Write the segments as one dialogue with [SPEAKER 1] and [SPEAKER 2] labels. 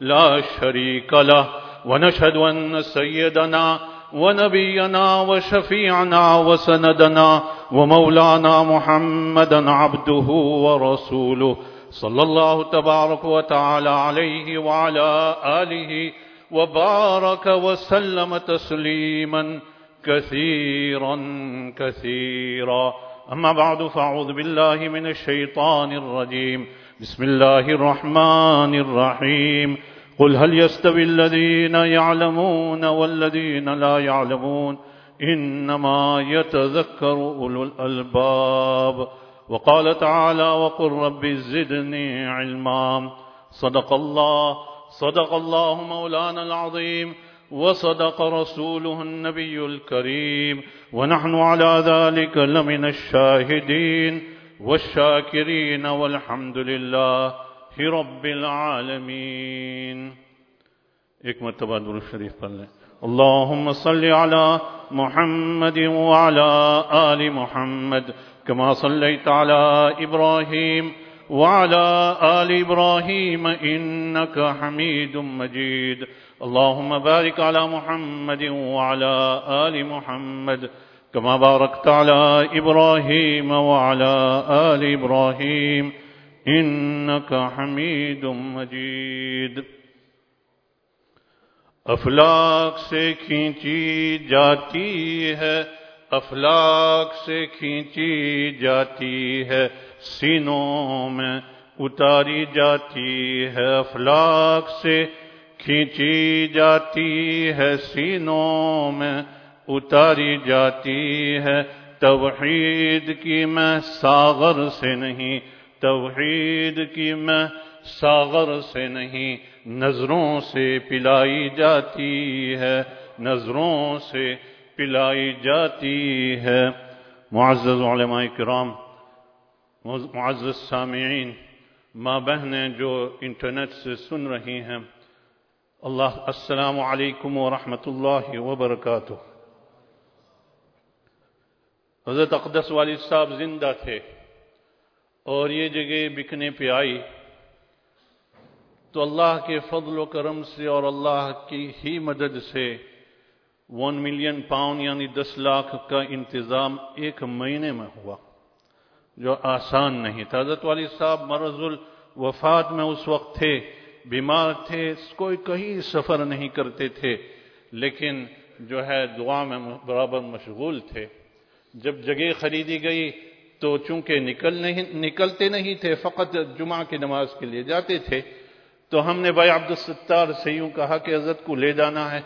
[SPEAKER 1] لا شريك له، ونشهد أن سيدنا ونبينا وشفيعنا وسندنا ومولانا محمدا عبده ورسوله. صلى الله تبارك وتعالى عليه وعلى آله وبارك وسلم تسليما كثيرا كثيرا. أما بعد، فأعوذ بالله من الشيطان الرجيم. بسم الله الرحمن الرحيم. قل هل يستوي الذين يعلمون والذين لا يعلمون إنما يتذكر أولو الألباب وقال تعالى وقل رب زدني علما صدق الله صدق الله مولانا العظيم وصدق رسوله النبي الكريم ونحن على ذلك لمن الشاهدين والشاكرين والحمد لله رب العالمين ایک مرتبہ درود شریف پڑھ لیں۔ اللهم صل على محمد وعلى آل محمد كما صليت على إبراهيم وعلى آل إبراهيم إنك حميد مجيد اللهم بارك على محمد وعلى آل محمد كما باركت على إبراهيم وعلى آل إبراهيم إنك حميد مجيد۔ افلاق سے کھینچی جاتی ہے افلاق سے کھینچی جاتی ہے، سینوں میں اتاری جاتی ہے۔ افلاق سے کھینچی جاتی ہے، سینوں میں اتاری جاتی ہے۔ توحید کی میں ساغر سے نہیں توحید کی میں ساغر سے نہیں، نظروں سے پلائی جاتی ہے، نظروں سے پلائی جاتی ہے۔ معزز علماء کرام، معزز سامعین، ماں بہنیں جو انٹرنیٹ سے سن رہی ہیں، اللہ، السلام علیکم ورحمۃ اللہ وبرکاتہ۔ حضرت اقدس والد صاحب زندہ تھے۔ اور یہ جگہ بکنے پہ آئی تو اللہ کے فضل و کرم سے اور اللہ کی ہی مدد سے ون ملین پاؤنڈ یعنی دس لاکھ کا انتظام ایک مہینے میں ہوا، جو آسان نہیں تھا۔ حضرت والی صاحب مرض الوفات میں اس وقت تھے، بیمار تھے، کوئی کہیں سفر نہیں کرتے تھے، لیکن جو ہے دعا میں برابر مشغول تھے۔ جب جگہ خریدی گئی تو چونکہ نکل نہیں نکلتے نہیں تھے، فقط جمعہ کی نماز کے لیے جاتے تھے، تو ہم نے بھائی عبدالستار سے یوں کہا کہ حضرت کو لے جانا ہے۔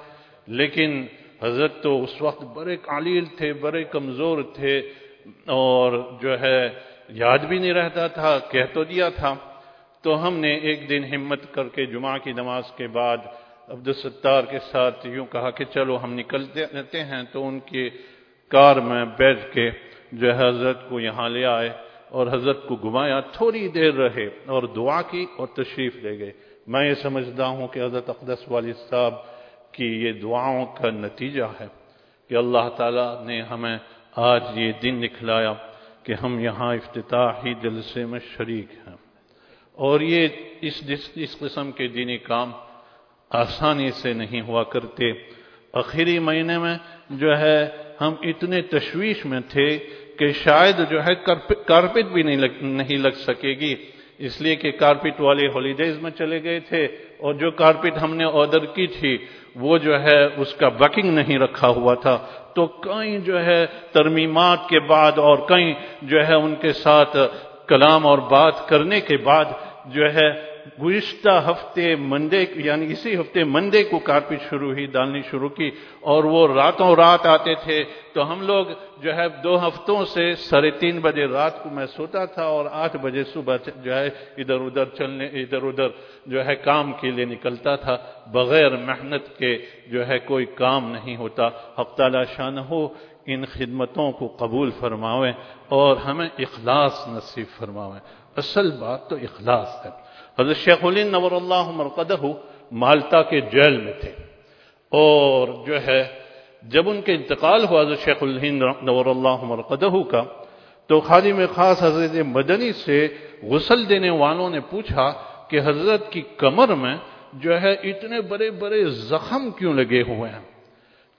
[SPEAKER 1] لیکن حضرت تو اس وقت بڑے قالیل تھے، بڑے کمزور تھے اور جو ہے یاد بھی نہیں رہتا تھا، کہہ تو دیا تھا۔ تو ہم نے ایک دن ہمت کر کے جمعہ کی نماز کے بعد عبدالستار کے ساتھ یوں کہا کہ چلو ہم نکلتے رہتے ہیں، تو ان کی کار میں بیٹھ کے جو ہے حضرت کو یہاں لے آئے اور حضرت کو گھمایا، تھوڑی دیر رہے اور دعا کی اور تشریف لے گئے۔ میں یہ سمجھتا ہوں کہ حضرت اقدس والد صاحب کی یہ دعاؤں کا نتیجہ ہے کہ اللہ تعالیٰ نے ہمیں آج یہ دن نکلایا کہ ہم یہاں افتتاحی جلسے میں شریک ہیں۔ اور یہ اس اس قسم کے دینی کام آسانی سے نہیں ہوا کرتے، آخری مہینے میں جو ہے ہم اتنے تشویش میں تھے کہ شاید جو ہے کارپٹ بھی نہیں لگ سکے گی۔ اس لیے کہ کارپٹ والے ہالیڈیز میں چلے گئے تھے اور جو کارپٹ ہم نے آرڈر کی تھی، وہ جو ہے اس کا بکنگ نہیں رکھا ہوا تھا۔ تو کئی جو ہے ترمیمات کے بعد اور کئی جو ہے ان کے ساتھ کلام اور بات کرنے کے بعد جو ہے گزشتہ ہفتے منڈے یعنی اسی ہفتے منڈے کو کارپیٹ شروع ہوئی، ڈالنی شروع کی، اور وہ راتوں رات آتے تھے۔ تو ہم لوگ جو ہے دو ہفتوں سے ساڑھے تین بجے رات کو میں سوتا تھا اور آٹھ بجے صبح جو ہے ادھر ادھر چلنے، ادھر ادھر جو ہے کام کے لیے نکلتا تھا۔ بغیر محنت کے جو ہے کوئی کام نہیں ہوتا۔ حق تعالی شان ہو، ان خدمتوں کو قبول فرماویں اور ہمیں اخلاص نصیب فرماویں اصل بات تو اخلاص ہے۔ حضرت شیخ الین نور اللہ مرقدہ مالٹا کے جیل میں تھے۔ اور جو ہے، جب ان کے انتقال ہوا حضرت شیخ الہند نور اللہ مرقدہ کا، تو خالی میں خاص حضرت مدنی سے غسل دینے والوں نے پوچھا کہ حضرت کی کمر میں جو ہے اتنے بڑے بڑے زخم کیوں لگے ہوئے ہیں؟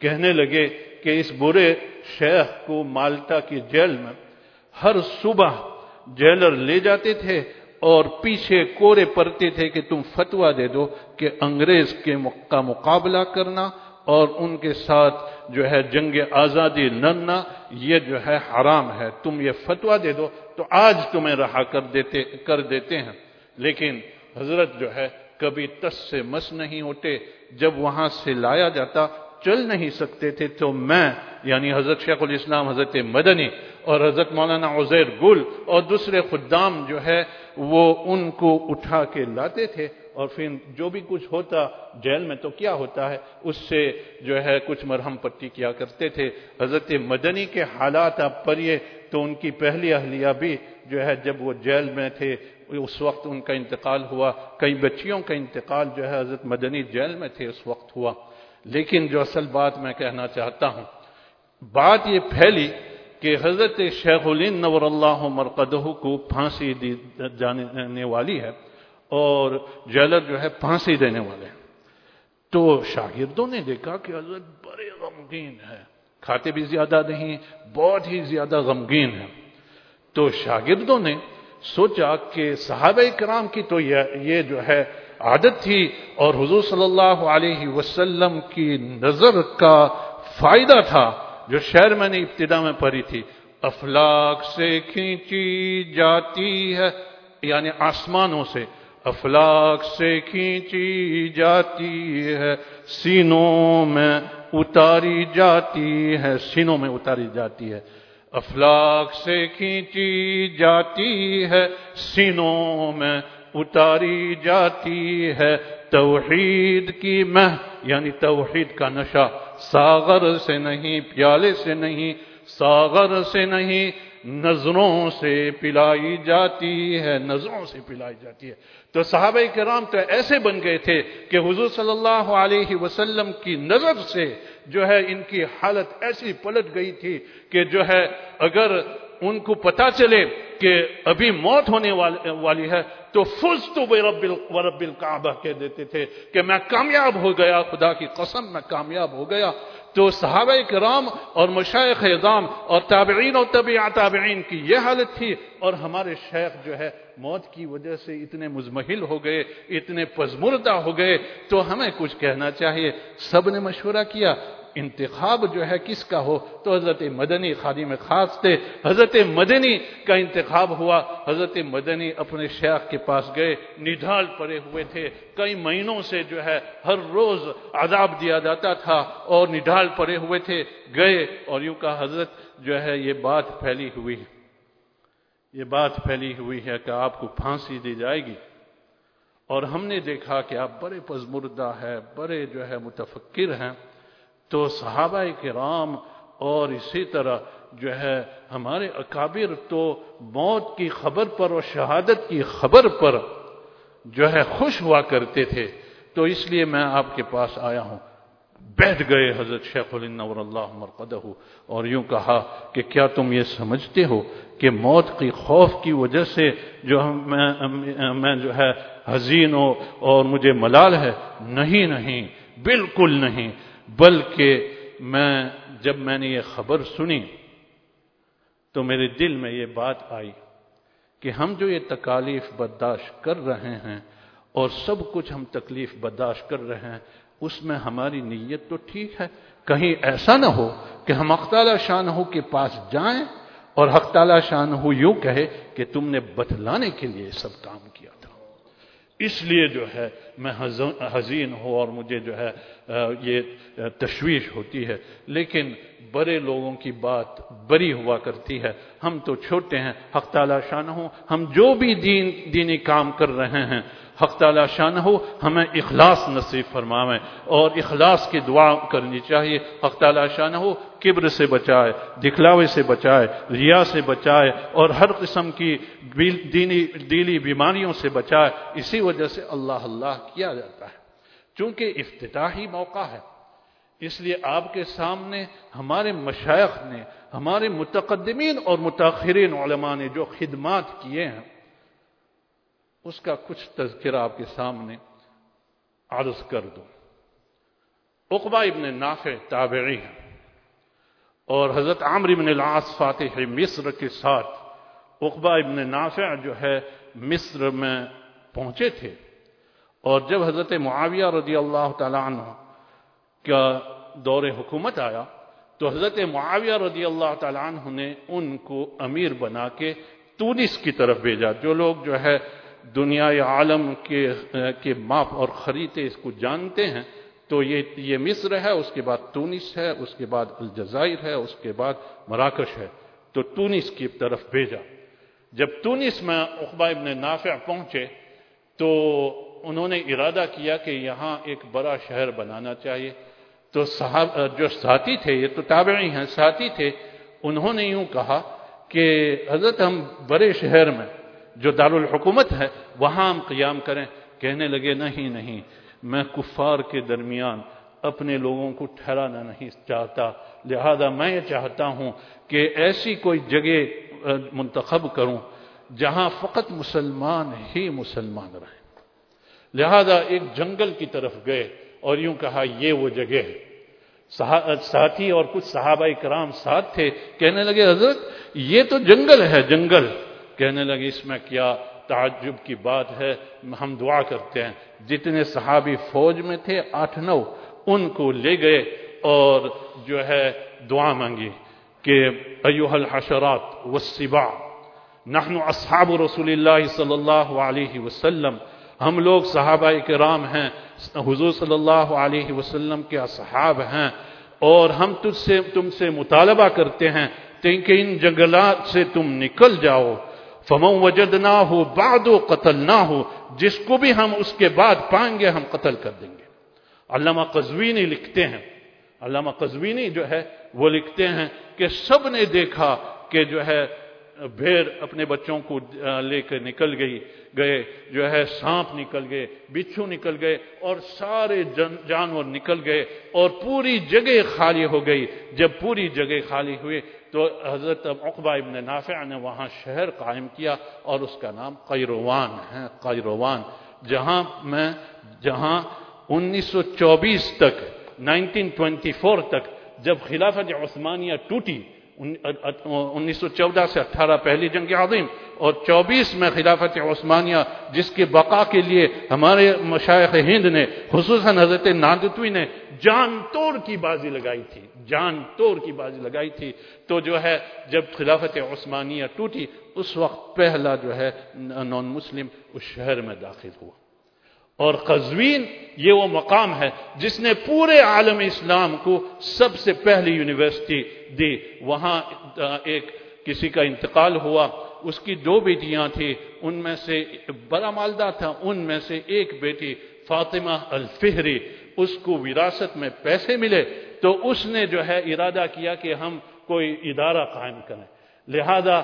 [SPEAKER 1] کہنے لگے کہ اس برے شیخ کو مالٹا کی جیل میں ہر صبح جیلر لے جاتے تھے اور پیچھے کورے پڑتے تھے کہ تم فتوا دے دو کہ انگریز کے کا مقابلہ کرنا اور ان کے ساتھ جو ہے جنگ آزادی لڑنا، یہ جو ہے حرام ہے۔ تم یہ فتوا دے دو تو آج تمہیں رہا کر دیتے کر دیتے ہیں۔ لیکن حضرت جو ہے کبھی تس سے مس نہیں ہوتے۔ جب وہاں سے لایا جاتا، چل نہیں سکتے تھے تو میں یعنی حضرت شیخ الاسلام، حضرت مدنی اور حضرت مولانا عزیر گل اور دوسرے خدام جو ہے وہ ان کو اٹھا کے لاتے تھے اور پھر جو بھی کچھ ہوتا جیل میں تو کیا ہوتا ہے؟ اس سے جو ہے کچھ مرہم پٹی کیا کرتے تھے۔ حضرت مدنی کے حالات آپ پڑھیے تو ان کی پہلی اہلیہ بھی جو ہے جب وہ جیل میں تھے، اس وقت ان کا انتقال ہوا۔ کئی بچیوں کا انتقال جو ہے حضرت مدنی جیل میں تھے، اس وقت ہوا۔ لیکن جو اصل بات میں کہنا چاہتا ہوں، بات یہ پھیلی کہ حضرت شیخ الین نور اللہ مرقدہ کو پھانسی دی جانے والی ہے اور جیلر جو ہے پھانسی دینے والے ہیں۔ تو شاگردوں نے دیکھا کہ حضرت بڑے غمگین ہے کھاتے بھی زیادہ نہیں، بہت ہی زیادہ غمگین ہے تو شاگردوں نے سوچا کہ صحابہ کرام کی تو یہ جو ہے عادت تھی اور حضور صلی اللہ علیہ وسلم کی نظر کا فائدہ تھا۔ جو شہر میں نے ابتدا میں پڑھی تھی افلاق سے کھینچی جاتی ہے یعنی آسمانوں سے افلاق سے کھینچی جاتی ہے، سینوں میں اتاری جاتی ہے، سینوں میں اتاری جاتی ہے افلاق سے کھینچی جاتی ہے، سینوں میں اتاری جاتی ہے توحید کی مہ یعنی توحید کا نشہ، ساغر سے نہیں، پیالے سے نہیں، ساغر سے نہیں، نظروں سے پلائی جاتی ہے، نظروں سے پلائی جاتی ہے۔ تو صحابہ کرام تو ایسے بن گئے تھے کہ حضور صلی اللہ علیہ وسلم کی نظر سے جو ہے ان کی حالت ایسی پلٹ گئی تھی کہ جو ہے اگر ان کو پتا چلے کہ ابھی موت ہونے والی ہے تو فز تو بے رب رب الکعبہ کہہ دیتے تھے کہ میں کامیاب ہو گیا، خدا کی قسم میں کامیاب ہو گیا۔ تو صحابہ کرام اور مشائق اعظام اور تابعین اور طبیع تابعین کی یہ حالت تھی اور ہمارے شیخ جو ہے موت کی وجہ سے اتنے مزمحل ہو گئے، اتنے پزمردہ ہو گئے۔ تو ہمیں کچھ کہنا چاہیے۔ سب نے مشورہ کیا انتخاب جو ہے کس کا ہو؟ تو حضرت مدنی خادم میں خاص تھے۔ حضرت مدنی کا انتخاب ہوا۔ حضرت مدنی اپنے شیخ کے پاس گئے، نڈھال پڑے ہوئے تھے۔ کئی مہینوں سے جو ہے ہر روز عذاب دیا جاتا تھا اور نڈھال پڑے ہوئے تھے۔ گئے اور یوں کا حضرت جو ہے یہ بات پھیلی ہوئی یہ بات پھیلی ہوئی ہے کہ آپ کو پھانسی دی جائے گی۔ اور ہم نے دیکھا کہ آپ بڑے پزمردہ ہے بڑے جو ہے متفکر ہیں۔ تو صحابہ کرام اور اسی طرح جو ہے ہمارے اکابر تو موت کی خبر پر اور شہادت کی خبر پر جو ہے خوش ہوا کرتے تھے۔ تو اس لیے میں آپ کے پاس آیا ہوں۔ بیٹھ گئے حضرت شیخ النور اللہ مرقدہ اور یوں کہا کہ کیا تم یہ سمجھتے ہو کہ موت کی خوف کی وجہ سے جو میں جو ہے حزین ہو اور مجھے ملال ہے؟ نہیں نہیں، بالکل نہیں۔ بلکہ میں جب میں نے یہ خبر سنی تو میرے دل میں یہ بات آئی کہ ہم جو یہ تکالیف برداشت کر رہے ہیں اور سب کچھ ہم تکلیف برداشت کر رہے ہیں، اس میں ہماری نیت تو ٹھیک ہے۔ کہیں ایسا نہ ہو کہ ہم اختالہ شان ہو کے پاس جائیں اور حق تعالی شان ہو یوں کہے کہ تم نے بتلانے کے لیے سب کام کیا۔ اس لیے جو ہے میں حزین ہوں اور مجھے جو ہے یہ تشویش ہوتی ہے۔ لیکن بڑے لوگوں کی بات بری ہوا کرتی ہے۔ ہم تو چھوٹے ہیں، حق تعالی شان ہوں۔ ہم جو بھی دین، دینی کام کر رہے ہیں، حق تعالی شان ہو، ہمیں اخلاص نصیب فرماویں۔ اور اخلاص کی دعا کرنی چاہیے۔ حق تعالی شان ہو، کبر سے بچائے، دکھلاوے سے بچائے، ریا سے بچائے، اور ہر قسم کی دینی دینی بیماریوں سے بچائے۔ اسی وجہ سے اللہ اللہ کیا جاتا ہے۔ چونکہ افتتاحی موقع ہے۔ اس لیے آپ کے سامنے ہمارے مشائق نے، ہمارے متقدمین اور متاخرین علماء نے جو خدمات کیے ہیں، اس کا کچھ تذکرہ آپ کے سامنے عرض کر دوں۔ اقبا ابن نافع تابعی ہیں اور حضرت عامر ابن العاص فاتح مصر کے ساتھ اقبا ابن نافع جو ہے مصر میں پہنچے تھے اور جب حضرت معاویہ رضی اللہ تعالیٰ عنہ کا دور حکومت آیا تو حضرت معاویہ رضی اللہ تعالیٰ عنہ نے ان کو امیر بنا کے تونس کی طرف بھیجا۔ جو لوگ جو ہے دنیا عالم کے کے ماپ اور خریدے اس کو جانتے ہیں، تو یہ یہ مصر ہے، اس کے بعد تونس ہے، اس کے بعد الجزائر ہے، اس کے بعد مراکش ہے۔ تو تونس کی طرف بھیجا۔ جب تونس میں اقبا ابن نافع پہنچے تو انہوں نے ارادہ کیا کہ یہاں ایک بڑا شہر بنانا چاہیے۔ تو صحاب، جو ساتھی تھے، یہ تو تابعی ہیں، ساتھی تھے، انہوں نے یوں کہا کہ حضرت ہم بڑے شہر میں جو دارالحکومت ہے، وہاں ہم قیام کریں۔ کہنے لگے، نہیں نہیں، میں کفار کے درمیان اپنے لوگوں کو ٹھہرانا نہیں چاہتا۔ لہذا میں یہ چاہتا ہوں کہ ایسی کوئی جگہ منتخب کروں جہاں فقط مسلمان ہی مسلمان رہیں۔ لہذا ایک جنگل کی طرف گئے۔ اور یوں کہا، یہ وہ جگہ ہے. ساتھی اور کچھ صحابہ کرام ساتھ تھے، کہنے لگے، حضرت، یہ تو جنگل ہے، جنگل. کہنے لگے، اس میں کیا تعجب کی بات ہے؟ ہم دعا کرتے ہیں. جتنے صحابی فوج میں تھے، آٹھ نو، ان کو لے گئے اور جو ہے دعا مانگی کہ ایوہ الحشرات والسباع، نحن اصحاب رسول اللہ صلی اللہ علیہ وسلم ہم لوگ صحابہ کرام ہیں، حضور صلی اللہ علیہ وسلم کے اصحاب ہیں، اور ہم تجھ سے، تم سے مطالبہ کرتے ہیں کہ ان جنگلات سے تم نکل جاؤ۔ فمو وجد نہ ہو باد و قتل نہ ہو جس کو بھی ہم اس کے بعد پائیں گے، ہم قتل کر دیں گے۔ علامہ قزوینی لکھتے ہیں، علامہ قزوینی جو ہے، وہ لکھتے ہیں کہ سب نے دیکھا کہ جو ہے بھیڑ اپنے بچوں کو لے کر نکل گئی، گئے، جو ہے سانپ نکل گئے، بچھو نکل گئے، اور سارے جانور نکل گئے، اور پوری جگہ خالی ہو گئی۔ جب پوری جگہ خالی ہوئے تو حضرت عقبہ ابن نافع نے وہاں شہر قائم کیا اور اس کا نام قیروان ہے، قیروان، جہاں میں، جہاں انیس سو چوبیس تک، نائنٹین ٹوینٹی فور تک، جب خلافت عثمانیہ ٹوٹی انیس سو چودہ سے اٹھارہ پہلی جنگ عظیم اور چوبیس میں خلافت عثمانیہ، جس کے بقا کے لیے ہمارے مشائق ہند نے، خصوصاً حضرت نادتوی نے جان توڑ کی بازی لگائی تھی، جان توڑ کی بازی لگائی تھی۔ تو جو ہے، جب خلافت عثمانیہ ٹوٹی، اس وقت پہلا جو ہے، نان مسلم اس شہر میں داخل ہوا۔ اور قزوین، یہ وہ مقام ہے جس نے پورے عالم اسلام کو سب سے پہلی یونیورسٹی دی وہاں ایک کسی کا انتقال ہوا، اس کی دو بیٹیاں تھیں، ان میں سے بڑا مالدہ تھا، ان میں سے ایک بیٹی فاطمہ الفہری، اس کو وراثت میں پیسے ملے، تو اس نے جو ہے ارادہ کیا کہ ہم کوئی ادارہ قائم کریں۔ لہذا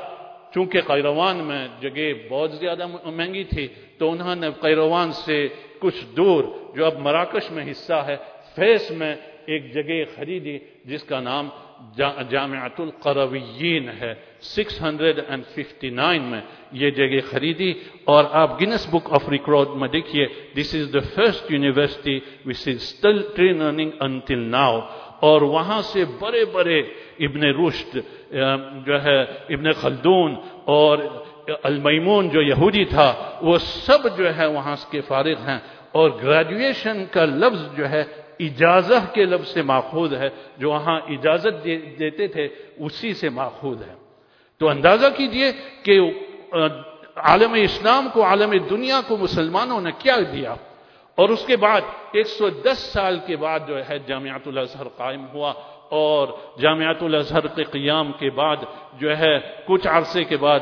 [SPEAKER 1] چونکہ قیروان میں جگہ بہت زیادہ مہنگی تھی، تو انہوں نے قیروان سے کچھ دور، جو اب مراکش میں حصہ ہے، فیس میں ایک جگہ خریدی، جس کا نام جامعت القرویین ہے six hundred and fifty nine میں یہ جگہ خریدی اور آپ گنس بک آف ریکارڈ میں دیکھیے this is the first university which is still train training until now اور وہاں سے بڑے بڑے ابن رشد جو ہے، ابن خلدون اور المیمون جو یہودی تھا، وہ سب جو ہے وہاں کے فارغ ہیں اور گریجویشن کا لفظ جو ہے اجازت کے لفظ سے ماخوذ ہے، جو وہاں اجازت دیتے تھے، اسی سے ماخوذ ہے۔ تو اندازہ کیجیے کہ عالم اسلام کو، عالم دنیا کو مسلمانوں نے کیا دیا۔ اور اس کے بعد، ایک سو دس سال کے بعد جو ہے جامعات الازہر قائم ہوا۔ اور جامعات الازہر کے قیام کے بعد جو ہے، کچھ عرصے کے بعد،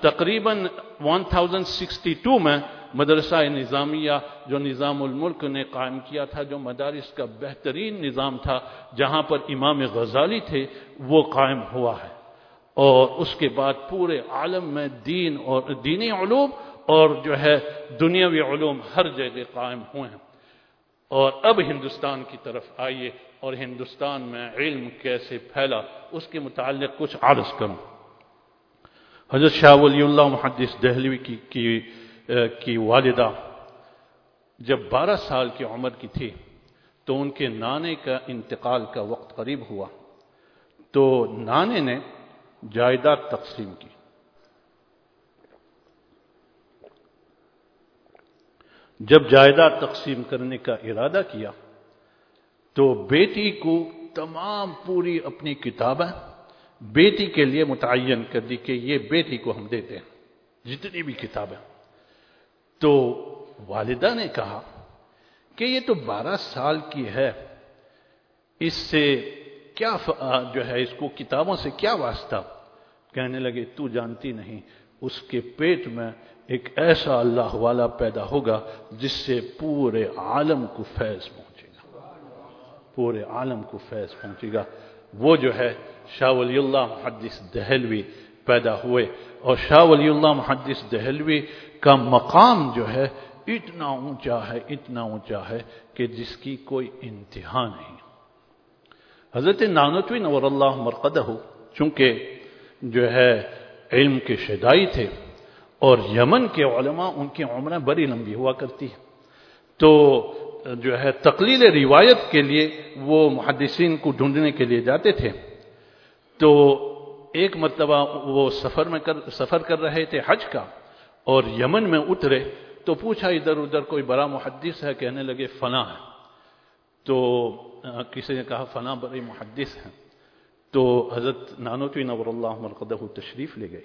[SPEAKER 1] تقریباً 1062 میں مدرسہ نظامیہ جو نظام الملک نے قائم کیا تھا جو مدارس کا بہترین نظام تھا جہاں پر امام غزالی تھے وہ قائم ہوا ہے۔ اور اس کے بعد پورے عالم میں دین اور دینی علوم اور جو ہے دنیاوی علوم ہر جگہ قائم ہوئے ہیں۔ اور اب ہندوستان کی طرف آئیے اور ہندوستان میں علم کیسے پھیلا اس کے متعلق کچھ عرض کروں۔ حضرت شاہ ولی اللہ محدث دہلوی کی کی, کی والدہ جب بارہ سال کی عمر کی تھی تو ان کے نانے کا انتقال کا وقت قریب ہوا تو نانے نے جائیداد تقسیم کی۔ جب جائیداد تقسیم کرنے کا ارادہ کیا تو بیٹی کو تمام پوری اپنی کتابیں بیٹی کے لیے متعین کر دی کہ یہ بیٹی کو ہم دیتے ہیں، جتنی بھی کتابیں۔ تو والدہ نے کہا کہ یہ تو بارہ سال کی ہے، اس سے کیا جو ہے، اس کو کتابوں سے کیا واسطہ؟ کہنے لگے، تو جانتی نہیں، اس کے پیٹ میں ایک ایسا اللہ والا پیدا ہوگا جس سے پورے عالم کو فیض پہنچے گا۔ پورے عالم کو فیض پہنچے گا۔ وہ جو ہے، شاہ ولی اللہ محدث دہلوی پیدا ہوئے اور شاہ ولی اللہ محدث دہلوی کا مقام جو ہے اتنا اونچا ہے، اتنا اونچا ہے کہ جس کی کوئی انتہا نہیں۔ حضرت نانوتوی نور اللہ مرقدہ ہو چونکہ جو ہے علم کے شدائی تھے اور یمن کے علماء ان کی عمریں بڑی لمبی ہوا کرتی ہے تو جو ہے تقلیل روایت کے لیے وہ محدثین کو ڈھونڈنے کے لیے جاتے تھے۔ تو ایک مرتبہ وہ سفر میں کر، سفر کر رہے تھے حج کا۔ اور یمن میں اترے تو پوچھا ادھر ادھر کوئی بڑا محدث ہے، کہنے لگے فنا ہے۔ تو کسی نے کہا فنا بڑی محدث ہے تو حضرت نانوتوی نور اللہ مرقدہ تشریف لے گئے۔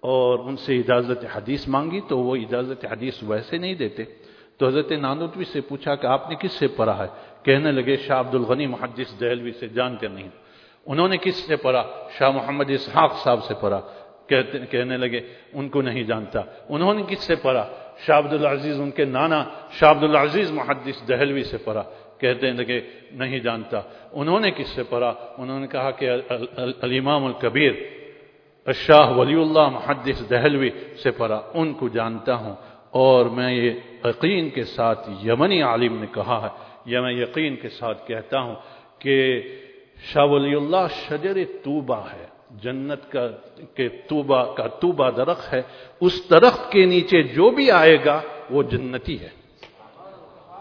[SPEAKER 1] اور ان سے اجازت حدیث مانگی تو وہ اجازت حدیث ویسے نہیں دیتے۔ تو حضرت نانوتوی سے پوچھا کہ آپ نے کس سے پڑھا ہے؟ کہنے لگے شاہ عبد الغنی محدث دہلوی سے جانتے نہیں۔ انہوں نے کس سے پڑھا؟ شاہ محمد اسحاق صاحب سے پڑھا۔ کہنے لگے، ان کو نہیں جانتا۔ انہوں نے کس سے پڑھا؟ شاہ عبد العزیز ان کے نانا شاہ عبد العزیز محدث دہلوی سے پڑھا۔ کہتے لگے، نہیں جانتا۔ انہوں نے کس سے پڑھا؟ انہوں نے کہا کہ الامام الکبیر شاہ ولی اللہ محدث دہلوی سے پڑھا۔ ان کو جانتا ہوں۔ اور میں یہ یقین کے ساتھ یمنی عالم نے کہا ہے یا میں یقین کے ساتھ کہتا ہوں کہ شاہ ولی اللہ شجر توبہ ہے۔ جنت کا کہ توبہ کا توبہ درخت ہے، اس درخت کے نیچے جو بھی آئے گا، وہ جنتی ہے۔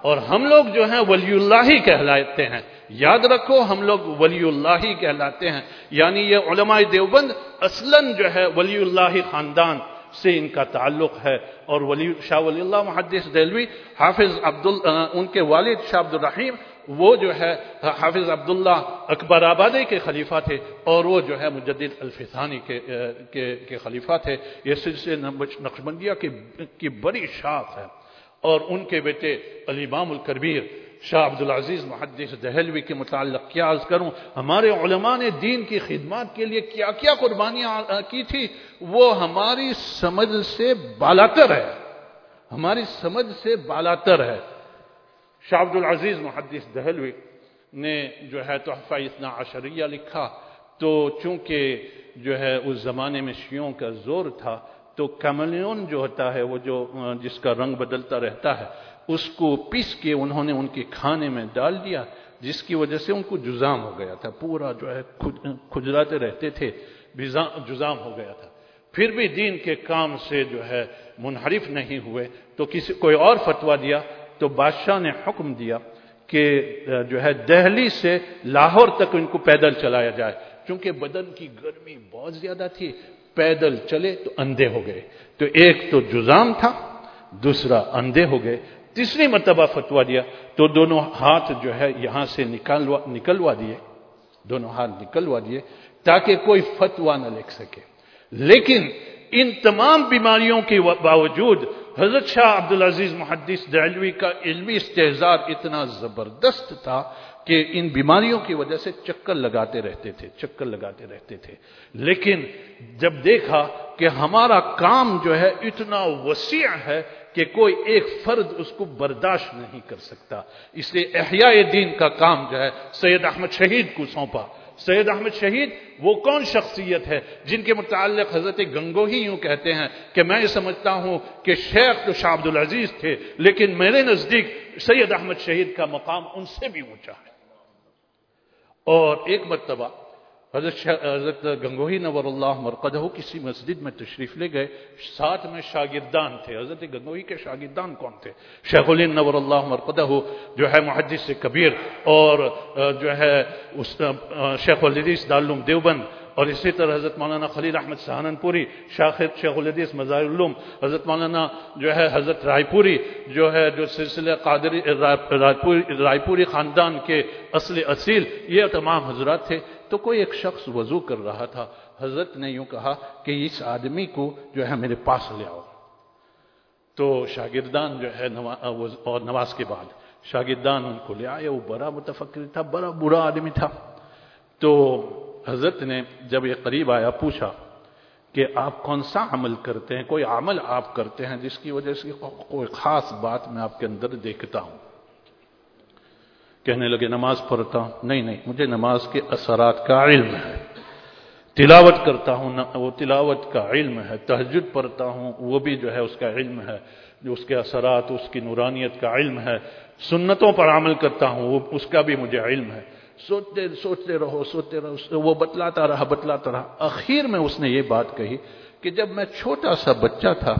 [SPEAKER 1] اور ہم لوگ جو ہیں، ولی اللہ ہی کہلاتے ہیں۔ یاد رکھو، ہم لوگ ولی اللہ ہی کہلاتے ہیں۔ یعنی یہ علماء دیوبند اصلاً جو ہے، ولی اللہ خاندان سے ان کا تعلق ہے۔ اور ولی شاہ ولی اللہ محدث دہلوی، حافظ عبد ان کے والد شاہ عبد الرحیم وہ جو ہے حافظ عبداللہ اکبر آبادی کے خلیفہ تھے اور وہ جو ہے مجدد الفسانی کے خلیفہ تھے۔ یہ سلسلے نقشبندیہ کی بڑی شاخ ہے۔ اور ان کے بیٹے الامام الکبیر، شاہ عبد العزیز محدث دہلوی کے متعلق کیا عرض کروں؟ ہمارے علماء نے دین کی خدمات کے لیے کیا کیا قربانیاں کی تھی؟ وہ ہماری سمجھ سے بالاتر ہے۔ ہماری سمجھ سے بالاتر ہے۔ شاہ عبد العزیز محدث دہلوی نے جو ہے تحفہ اتنا عشریہ لکھا تو چونکہ جو ہے اس زمانے میں شیوں کا زور تھا تو کملیون جو ہوتا ہے وہ جو جس کا رنگ بدلتا رہتا ہے، اس کو پیس کے انہوں نے ان کے کھانے میں ڈال دیا، جس کی وجہ سے ان کو جزام ہو گیا تھا، پورا جو ہے کھجراتے رہتے تھے جزام ہو گیا تھا۔ پھر بھی دین کے کام سے جو ہے منحرف نہیں ہوئے، تو کسی، کوئی اور فتویٰ دیا تو بادشاہ نے حکم دیا کہ جو ہے، دہلی سے لاہور تک ان کو پیدل چلایا جائے۔ چونکہ بدن کی گرمی بہت زیادہ تھی، پیدل چلے تو اندھے ہو گئے۔ تو ایک تو جزام تھا، دوسرا اندھے ہو گئے۔ تیسری مرتبہ فتوا دیا۔ تو دونوں ہاتھ جو ہے یہاں سے نکلوا نکلوا دیے۔ دونوں ہاتھ نکلوا دیے تاکہ کوئی فتوا نہ لکھ سکے۔ لیکن ان تمام بیماریوں کے باوجود حضرت شاہ عبدالعزیز محدث دہلوی کا علمی استحزار اتنا زبردست تھا کہ ان بیماریوں کی وجہ سے چکر لگاتے رہتے تھے، چکر لگاتے رہتے تھے۔ لیکن جب دیکھا کہ ہمارا کام جو ہے اتنا وسیع ہے کہ کوئی ایک فرد اس کو برداشت نہیں کر سکتا۔ اس لیے احیاء دین کا کام جو ہے سید احمد شہید کو سونپا۔ سید احمد شہید، وہ کون شخصیت ہے جن کے متعلق حضرت گنگو ہی یوں کہتے ہیں کہ میں سمجھتا ہوں کہ شیخ تو شاہ عبد العزیز تھے، لیکن میرے نزدیک سید احمد شہید کا مقام ان سے بھی اونچا ہے۔ اور ایک مرتبہ حضرت حضرت گنگوہی نور اللہ مرقدہ کسی مسجد میں تشریف لے گئے، ساتھ میں شاگردان تھے۔ حضرت گنگوہی کے شاگردان کون تھے؟ شیخ الین نور اللہ مرقدہ جو ہے محدث کبیر اور جو ہے شیخ الحدیث دارالعلوم دیوبند اور اسی طرح حضرت مولانا خلیل احمد سہانن پوری، شاخ شیخ الحدیث مزار العلوم، حضرت مولانا جو ہے حضرت رائے پوری جو ہے جو سلسلہ قادری رائے پوری خاندان کے اصل اصیل، یہ تمام حضرات تھے۔ تو کوئی ایک شخص وضو کر رہا تھا، حضرت نے یوں کہا کہ اس آدمی کو جو ہے میرے پاس لے آؤ۔ تو شاگردان جو ہے اور نواز کے بعد شاگردان ان کو لے آئے، وہ بڑا متفکر تھا، بڑا برا آدمی تھا۔ تو حضرت نے جب یہ قریب آیا، پوچھا کہ آپ کون سا عمل کرتے ہیں؟ کوئی عمل آپ کرتے ہیں جس کی وجہ سے کوئی خاص بات میں آپ کے اندر دیکھتا ہوں؟ کہنے لگے، نماز پڑھتا ہوں. نہیں نہیں، مجھے نماز کے اثرات کا علم ہے. تلاوت کرتا ہوں وہ تلاوت کا علم ہے. تہجد پڑھتا ہوں، وہ بھی جو ہے اس کا علم ہے. جو اس کے اثرات، اس کی نورانیت کا علم ہے. سنتوں پر عمل کرتا ہوں، وہ، اس کا بھی مجھے علم ہے. سوچتے سوچتے رہو سوچتے رہو وہ بتلاتا رہا بتلاتا رہا. اخیر میں اس نے یہ بات کہی کہ جب میں چھوٹا سا بچہ تھا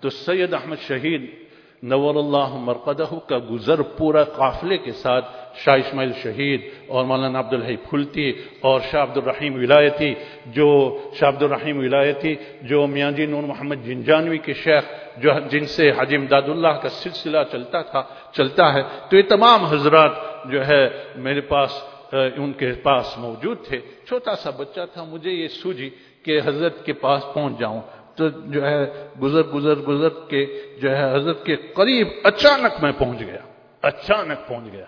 [SPEAKER 1] تو سید احمد شہید نور اللہ مرقدہ کا گزر پورا قافلے کے ساتھ شاہ اسماعیل شہید اور مولانا عبدالحی پھلتی اور شاہ عبد الرحیم ولایتی، جو شاہ عبد الرحیم ولایتی، جو میاں جی نور محمد جنجانوی کے شیخ، جو جن سے حاجی امداد اللہ کا سلسلہ چلتا تھا، چلتا ہے، تو یہ تمام حضرات جو ہے میرے پاس ان کے پاس موجود تھے۔ چھوٹا سا بچہ تھا، مجھے یہ سوجی کہ حضرت کے پاس پہنچ جاؤں۔ تو جو ہے گزر گزر گزر کے جو ہے حضرت کے قریب اچانک میں پہنچ گیا۔ اچانک پہنچ گیا۔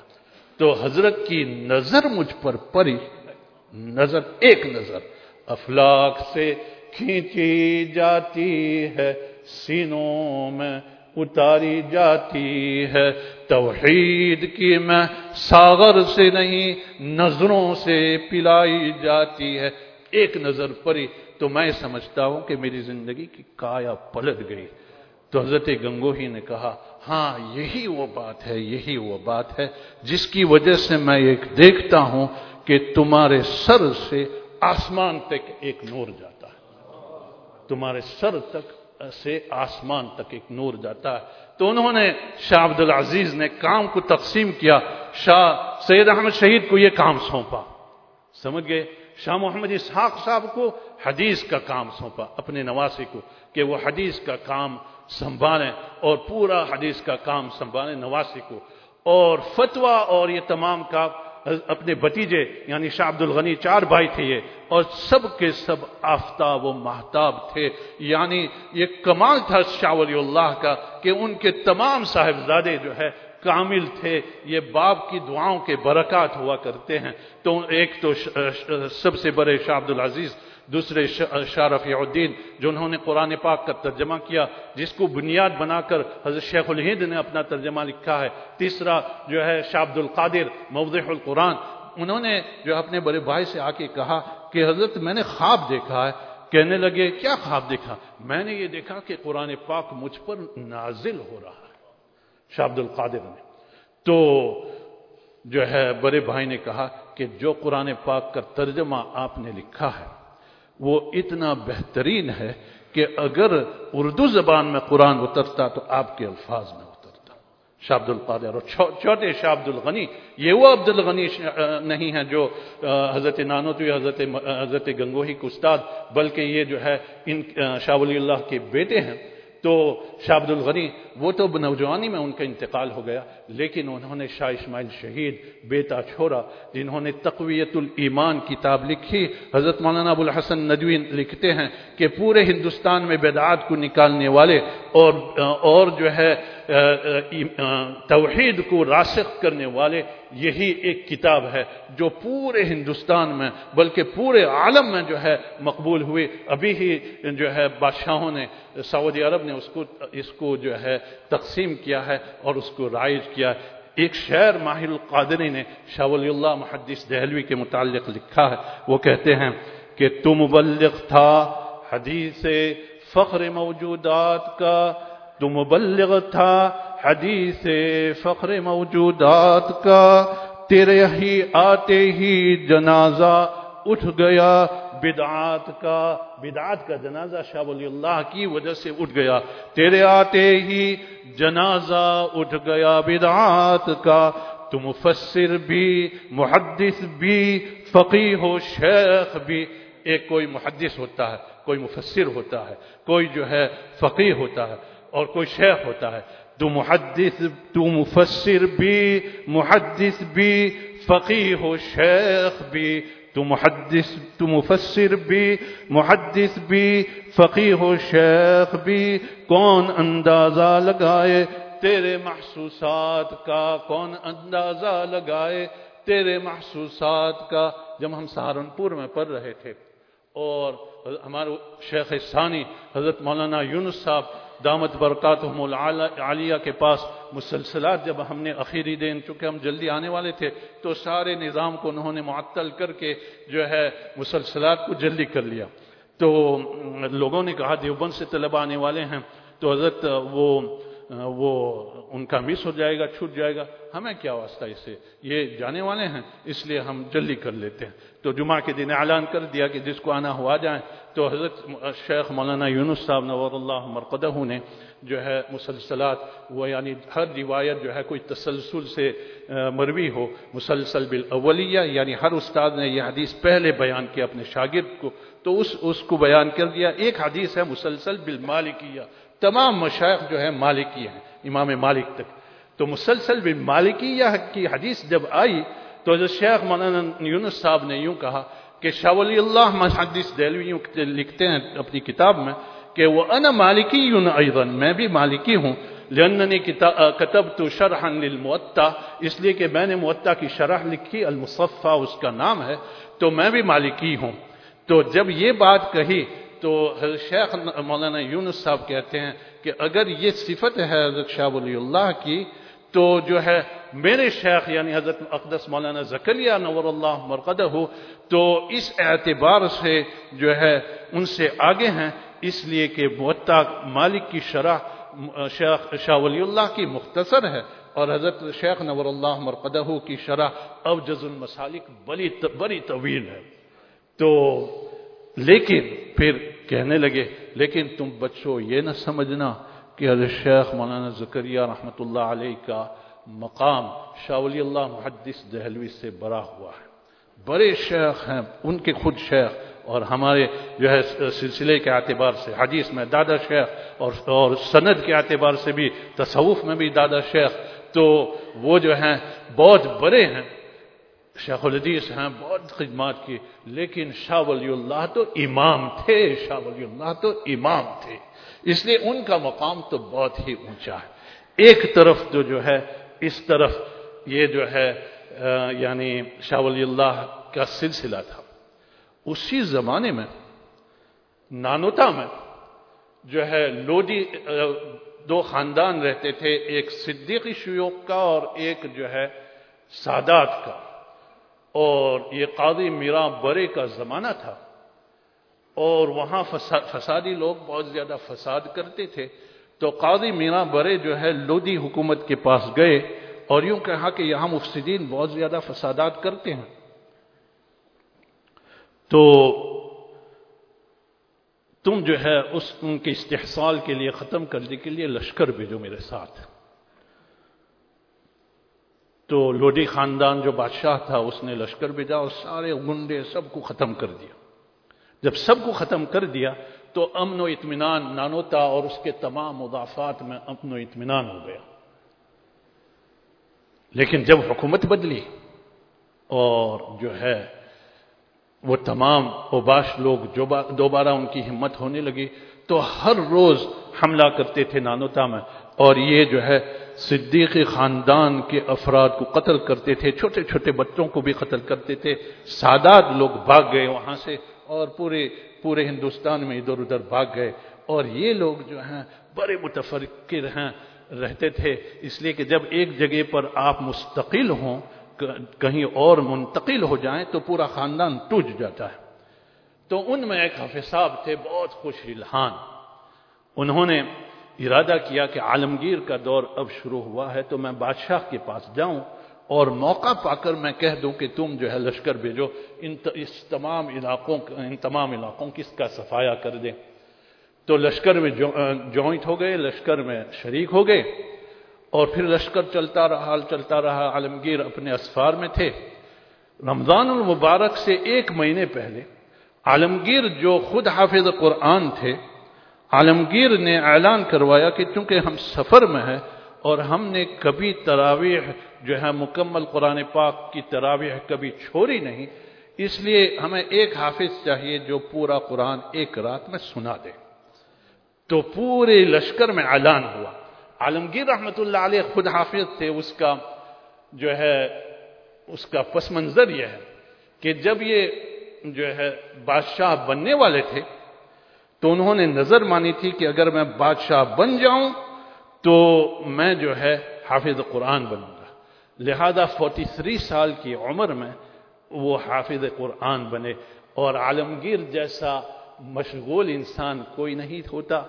[SPEAKER 1] تو حضرت کی نظر مجھ پر پڑی۔ نظر، ایک نظر۔ افلاق سے کھینچی جاتی ہے، سینوں میں اتاری جاتی ہے۔ توحید کی میں ساغر سے نہیں، نظروں سے پلائی جاتی ہے۔ ایک نظر پڑی۔ تو میں سمجھتا ہوں کہ میری زندگی کی کایا پلٹ گئی۔ تو حضرت گنگوہی نے کہا ہاں یہی وہ بات ہے، یہی وہ بات ہے، جس کی وجہ سے میں ایک دیکھتا ہوں کہ تمہارے سر سے آسمان تک ایک نور جاتا ہے۔ تمہارے سر تک سے آسمان تک ایک نور جاتا ہے۔ تو انہوں نے شاہ عبد العزیز نے کام کو تقسیم کیا، شاہ سید احمد شہید کو یہ کام سونپا۔ سمجھ گئے؟ شاہ محمد اسحاق صاحب کو حدیث کا کام سونپا، اپنے نواسی کو، کہ وہ حدیث کا کام سنبھالیں اور پورا حدیث کا کام سنبھالیں نواسی کو۔ اور فتوہ اور یہ تمام کام اپنے بتیجے یعنی شاہ عبد الغنی چار بھائی تھے یہ، اور سب کے سب آفتاب و محتاب تھے۔ یعنی یہ کمال تھا شاہ ولی اللہ کا کہ ان کے تمام صاحبزادے جو ہے کامل تھے، یہ باپ کی دعاؤں کے برکات ہوا کرتے ہیں۔ تو ایک تو سب سے بڑے شاہ عبد العزیز دوسرے شاہ رفیع الدین، جو انہوں نے قرآن پاک کا ترجمہ کیا، جس کو بنیاد بنا کر حضرت شیخ الہند نے اپنا ترجمہ لکھا ہے۔ تیسرا جو ہے، شاہ عبد القادر موضح القرآن، انہوں نے جو اپنے بڑے بھائی سے آ کے کہا کہ حضرت میں نے خواب دیکھا ہے۔ کہنے لگے، کیا خواب دیکھا؟ میں نے یہ دیکھا کہ قرآن پاک مجھ پر نازل ہو رہا ہے۔ شاہ عبد القادر نے۔ تو جو ہے بڑے بھائی نے کہا کہ جو قرآن پاک کا ترجمہ آپ نے لکھا ہے، وہ اتنا بہترین ہے کہ اگر اردو زبان میں قرآن اترتا تو آپ کے الفاظ میں اترتا۔ شاہ عبد القادر اور چھوٹے شاہ عبد الغنی یہ وہ عبد الغنی نہیں ہے جو حضرت نانوتوی حضرت حضرت گنگوہی کے استاد، بلکہ یہ جو ہے ان شاہ ولی اللہ کے بیٹے ہیں۔ تو شاہ عبد الغنی وہ تو نوجوانی میں ان کا انتقال ہو گیا، لیکن انہوں نے شاہ اسماعیل شہید، بیٹا چھوڑا جنہوں نے تقویت الایمان کتاب لکھی، حضرت مولانا ابو الحسن ندوی لکھتے ہیں کہ پورے ہندوستان میں بیدعات کو نکالنے والے اور اور جو ہے، توحید کو راسخ کرنے والے، یہی ایک کتاب ہے جو پورے ہندوستان میں، بلکہ پورے عالم میں جو ہے مقبول ہوئی۔ ابھی ہی جو ہے بادشاہوں نے، سعودی عرب نے اس کو اس کو جو ہے تقسیم کیا ہے اور اس کو رائج کیا ہے۔ ایک شعر ماہر القادری نے شاہ ولی اللہ محدث دہلوی کے متعلق لکھا ہے۔ وہ کہتے ہیں کہ تم مبلغ تھا حدیث فخر موجودات کا تو مبلغ تھا حدیث فخر موجودات کا، تیرے ہی آتے ہی جنازہ اٹھ گیا۔ بدعات کا بدعات کا جنازہ شاہ ولی اللہ کی وجہ سے اٹھ گیا۔ تیرے آتے ہی جنازہ اٹھ گیا بدعات کا۔ تو مفسر بھی، محدث بھی فقی ہو شیخ بھی۔ ایک کوئی محدث ہوتا ہے، کوئی مفسر ہوتا ہے، کوئی جو ہے فقی ہوتا ہے اور کوئی شیخ ہوتا ہے۔ تو محدث، تو مفسر بھی، محدث بھی فقی ہو شیخ بھی۔ تو محدث تو مفسر بھی، محدث بھی فقی ہو شیخ بھی، کون اندازہ لگائے تیرے محسوسات کا؟ کون اندازہ لگائے تیرے محسوسات کا؟ جب ہم سہارنپور میں پڑھ رہے تھے اور ہمارے شیخ ثانی، حضرت مولانا یونس صاحب دامت برکاتہم العالیہ کے پاس مسلسلات جب ہم نے اخیری دن، چونکہ ہم جلدی آنے والے تھے، تو سارے نظام کو انہوں نے معطل کر کے جو ہے مسلسلات کو جلدی کر لیا۔ تو لوگوں نے کہا، دیوبند سے طلبہ آنے والے ہیں۔ تو حضرت وہ وہ ان کا مس ہو جائے گا، چھوٹ جائے گا۔ ہمیں کیا واسطہ اس سے؟ یہ جانے والے ہیں، اس لیے ہم جلدی کر لیتے ہیں۔ تو جمعہ کے دن اعلان کر دیا کہ جس کو آنا ہوا جائیں۔ تو حضرت شیخ مولانا یونس صاحب نور اللہ مرقدہ نے جو ہے مسلسلات، وہ یعنی ہر روایت جو ہے کوئی تسلسل سے مروی ہو، مسلسل بالاولیہ یعنی ہر استاد نے یہ حدیث پہلے بیان کیا اپنے شاگرد کو۔ تو اس اس کو بیان کر دیا۔ ایک حدیث ہے مسلسل بالمالکیہ۔ تمام مشائق جو ہے مالکی ہیں، امام مالک تک۔ تو مسلسل بالمالکیہ کی حدیث جب آئی، تو جو شیخ مولانا یونس صاحب نے یوں کہا کہ شاہ ولی اللہ محدث دہلوی لکھتے ہیں اپنی کتاب میں کہ وہ انا مالکی یون ایضاً، میں بھی مالکی ہوں لأنني كتبت شرحا للموطا اس لیے کہ میں نے موطا کی شرح لکھی، المصفہ اس کا نام ہے، تو میں بھی مالکی ہوں۔ تو جب یہ بات کہی تو حضرت شیخ مولانا یونس صاحب کہتے ہیں کہ اگر یہ صفت ہے حضرت شاہ ولی اللہ کی، تو جو ہے میرے شیخ یعنی حضرت اقدس مولانا زکریہ نور اللہ مرقدہ ہو تو اس اعتبار سے جو ہے ان سے آگے ہیں۔ اس لیے کہ معطا مالک کی شرح شیخ شاہ ولی اللہ کی مختصر ہے، اور حضرت شیخ نور اللہ مرقدہ کی شرح اوجز المسالک بڑی بڑی طویل ہے۔ تو لیکن پھر کہنے لگے، لیکن تم بچوں یہ نہ سمجھنا کہ حضرت شیخ مولانا زکریہ رحمۃ اللہ علیہ کا مقام شاہ ولی اللہ محدث دہلوی سے بڑا ہوا ہے۔ بڑے شیخ ہیں، ان کے خود شیخ اور ہمارے جو ہے سلسلے کے اعتبار سے، حدیث میں دادا شیخ اور اور سند کے اعتبار سے بھی، تصوف میں بھی دادا شیخ، تو وہ جو ہیں بہت بڑے ہیں۔ شیخ الحدیث ہیں، بہت خدمات کی، لیکن شاہ ولی اللہ تو امام تھے، شاہ ولی اللہ تو امام تھے۔ اس لیے ان کا مقام تو بہت ہی اونچا ہے۔ ایک طرف تو جو ہے، اس طرف یہ جو ہے یعنی شاہ ولی اللہ کا سلسلہ تھا۔ اسی زمانے میں، نانوتا میں جو ہے، لودی دو خاندان رہتے تھے، ایک صدیقی شیوخ کا اور ایک جو ہے، سادات کا۔ اور یہ قاضی میرا برے کا زمانہ تھا اور وہاں فسادی لوگ بہت زیادہ فساد کرتے تھے تو قاضی میرا برے جو ہے لودی حکومت کے پاس گئے اور یوں کہا کہ یہاں مفسدین بہت زیادہ فسادات کرتے ہیں۔ تو تم جو ہے اس ان کے استحصال کے لیے ختم کرنے کے لیے لشکر بھیجو میرے ساتھ۔ تو لوڈی خاندان جو بادشاہ تھا، اس نے لشکر بھیجا اور سارے گنڈے سب کو ختم کر دیا۔ جب سب کو ختم کر دیا تو امن و اطمینان نانوتا اور اس کے تمام مضافات میں امن و اطمینان ہو گیا۔ لیکن جب حکومت بدلی اور جو ہے وہ تمام اوباش لوگ دوبارہ ان کی ہمت ہونے لگی تو ہر روز حملہ کرتے تھے نانوتا میں اور یہ جو ہے صدیقی خاندان کے افراد کو قتل کرتے تھے، چھوٹے چھوٹے بچوں کو بھی قتل کرتے تھے۔ سادات لوگ بھاگ گئے وہاں سے اور پورے پورے ہندوستان میں ادھر ادھر بھاگ گئے۔ اور یہ لوگ جو ہیں، بڑے متفرقر ہیں، رہتے تھے۔ اس لیے کہ جب ایک جگہ پر آپ مستقل ہوں کہیں اور منتقل ہو جائیں تو پورا خاندان ٹوٹ جاتا ہے۔ تو ان میں ایک حافظ صاحب تھے، بہت خوش الحان انہوں نے ارادہ کیا کہ عالمگیر کا دور اب شروع ہوا ہے تو میں بادشاہ کے پاس جاؤں اور موقع پا کر میں کہہ دوں کہ تم جو ہے لشکر بھیجو، ان اس تمام علاقوں ان تمام علاقوں کی اس کا صفایا کر دیں۔ تو لشکر میں جوائنٹ ہو گئے، لشکر میں شریک ہو گئے اور پھر لشکر چلتا رہا چلتا رہا۔ عالمگیر اپنے اسفار میں تھے۔ رمضان المبارک سے ایک مہینے پہلے عالمگیر جو خود حافظ قرآن تھے عالمگیر نے اعلان کروایا کہ چونکہ ہم سفر میں ہیں اور ہم نے کبھی تراویح جو ہے مکمل قرآن پاک کی تراویح کبھی چھوڑی نہیں، اس لیے ہمیں ایک حافظ چاہیے جو پورا قرآن ایک رات میں سنا دے۔ تو پورے لشکر میں اعلان ہوا۔ عالمگیر رحمت اللہ علیہ خود حافظ تھے، اس کا جو ہے، اس کا پس منظر یہ ہے کہ جب یہ جو ہے بادشاہ بننے والے تھے تو انہوں نے نظر مانی تھی کہ اگر میں بادشاہ بن جاؤں تو میں جو ہے حافظ قرآن بنوں گا۔ لہذا فورٹی تھری سال کی عمر میں وہ حافظ قرآن بنے اور عالمگیر جیسا مشغول انسان کوئی نہیں ہوتا۔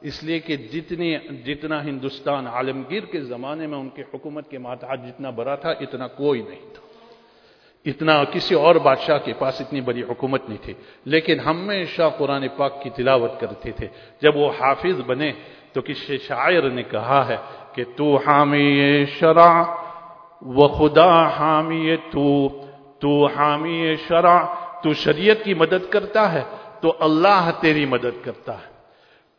[SPEAKER 1] اس لیے کہ جتنی جتنا ہندوستان عالمگیر کے زمانے میں ان کی حکومت کے ماتحت جتنا بڑا تھا، اتنا کوئی نہیں تھا۔ اتنا کسی اور بادشاہ کے پاس اتنی بڑی حکومت نہیں تھی، لیکن ہمیشہ قرآن پاک کی تلاوت کرتے تھے۔ جب وہ حافظ بنے تو کسی شاعر نے کہا ہے کہ تو حامی شرع و خدا حامی تو تو حامی شرع، تو شریعت کی مدد کرتا ہے، تو اللہ تیری مدد کرتا ہے۔